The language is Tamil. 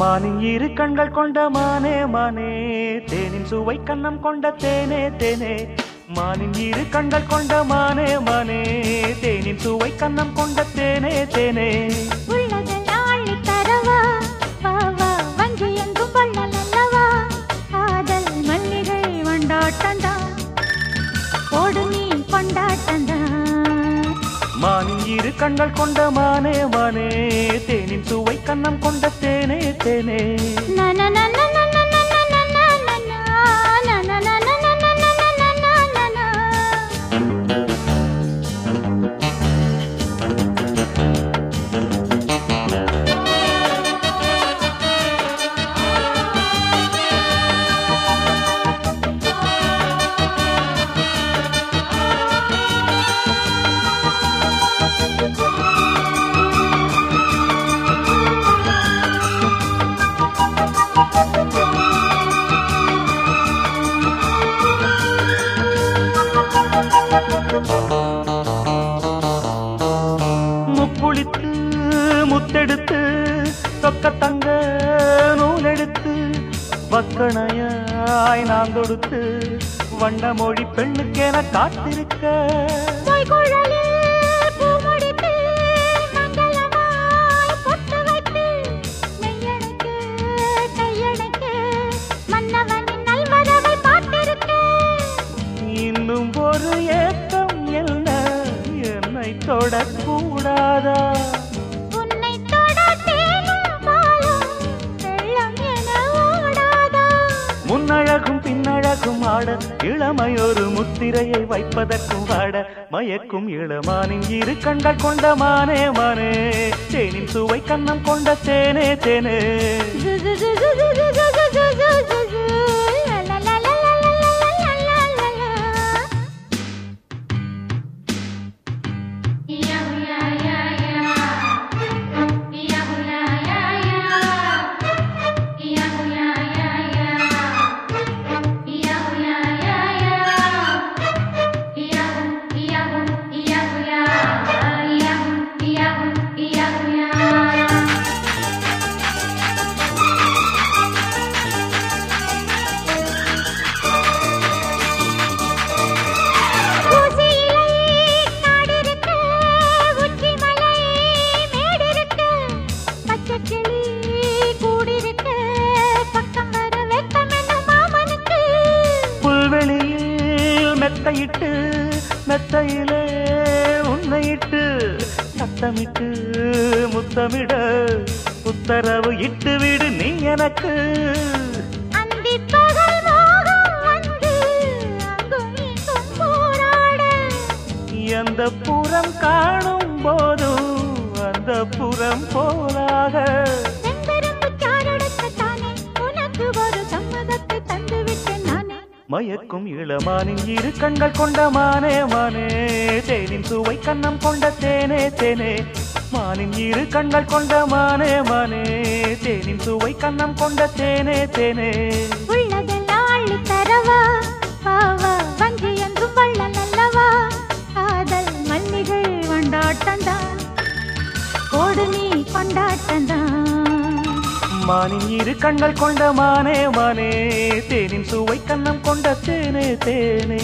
மானின் இரு கண்கள் கொண்ட மானே மானே. தேனின் சுவை கண்ணம் கொண்ட தேனே தேனே. மானின் இரு கண்கள் கொண்ட மானே மானே. தேனின் சுவை கண்ணம் கொண்ட தேனே தேனே. உள்ளதெல்லாம் மானின் இரு கண்கள் கொண்ட மானே மானே. தேனின் சுவை கண்ணம் கொண்ட தேனே தேனே. முத்தெடுத்து சொக்க தங்க நூலெடுத்து வக்கணையாய் நான் தொடுத்து வண்ண மொழி பெண்ணுக்கென காத்திருக்க. இன்னும் ஒரு ஏக்கம் என்ன? என்னை தொடக்கூடாதா? மயக்கும் ஆட இளமையொரு முத்திரையை வைப்பதற்கும் ஆட மயக்கும் இளமானின் இரு கண்கள் கொண்ட மானே மானே. தேனின் சுவை கண்ணம் கொண்ட தேனே தேனே. மெத்தையிட்டு மெத்தையிலே உன்னையிட்டு சத்தமிட்டு முத்தமிட உத்தரவு இட்டு விடு நீ எனக்கு. எந்த புறம் காணும் போதும் அந்த புறம் போலாக. மயக்கும் இளமானின் இரு கண்கள் கொண்ட மானே மானே. தேனின் சுவை கண்ணம் கொண்ட தேனே தேனே. மானின் இரு கண்கள் கொண்ட மானே மானே. தேனின் சுவை கண்ணம் கொண்ட தேனே தேனே. உள்ளதெல்லாம் மானின் இரு கண்கள் கொண்ட மானே மானே தேனின் சுவை கண்ணம் கொண்ட தேனே தேனே.